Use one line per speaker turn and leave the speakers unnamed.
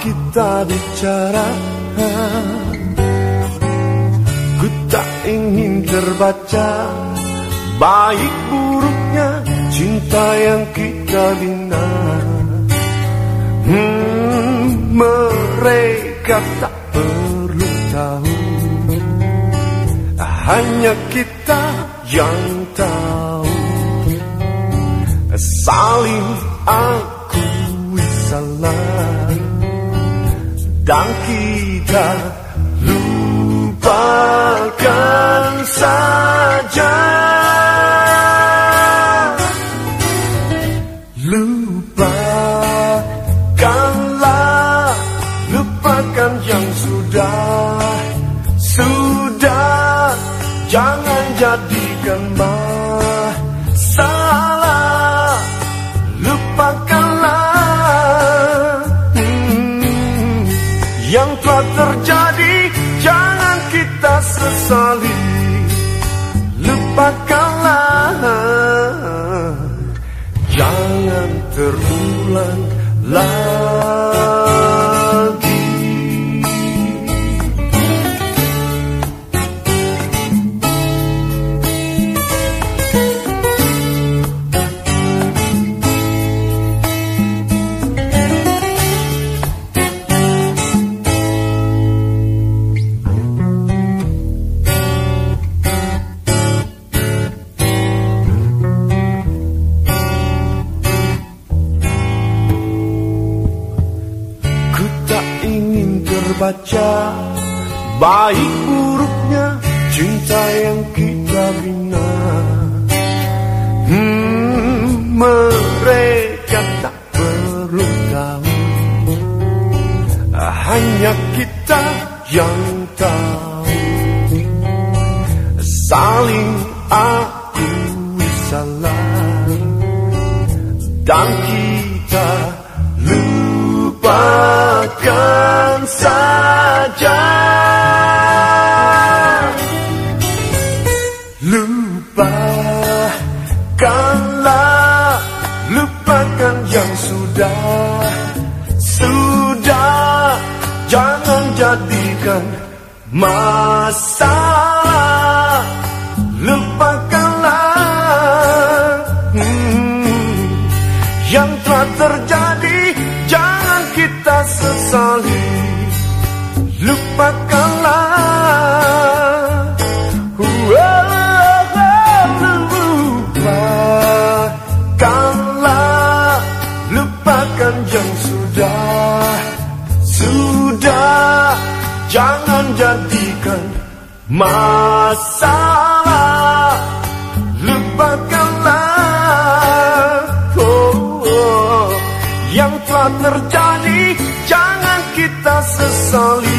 kita bicara Ku tak ingin terbaca Baik buruknya cinta yang kita bina hmm, Mereka tak perlu tahu Hanya kita yang tahu Saling akui salah. Dan kita lupakan saja. Lupakanlah Lupakan yang sudah Sudah. Jangan jadikan masalah Jangan terulang lagi ingin terbaca. Baik buruknya cinta yang kita bina. Hmm, Mereka tak perlu tahu. Hanya kita yang tahu. Saling akui salah. Dan kita sudah Sudah Jangan jadikan masalah Lupakanlah hmm, Yang telah terjadi Jangan kita sesali. Lupakanlah Jangan jadikan masalah. Lupakanlah. Oh, oh, Yang telah terjadi Jangan kita sesali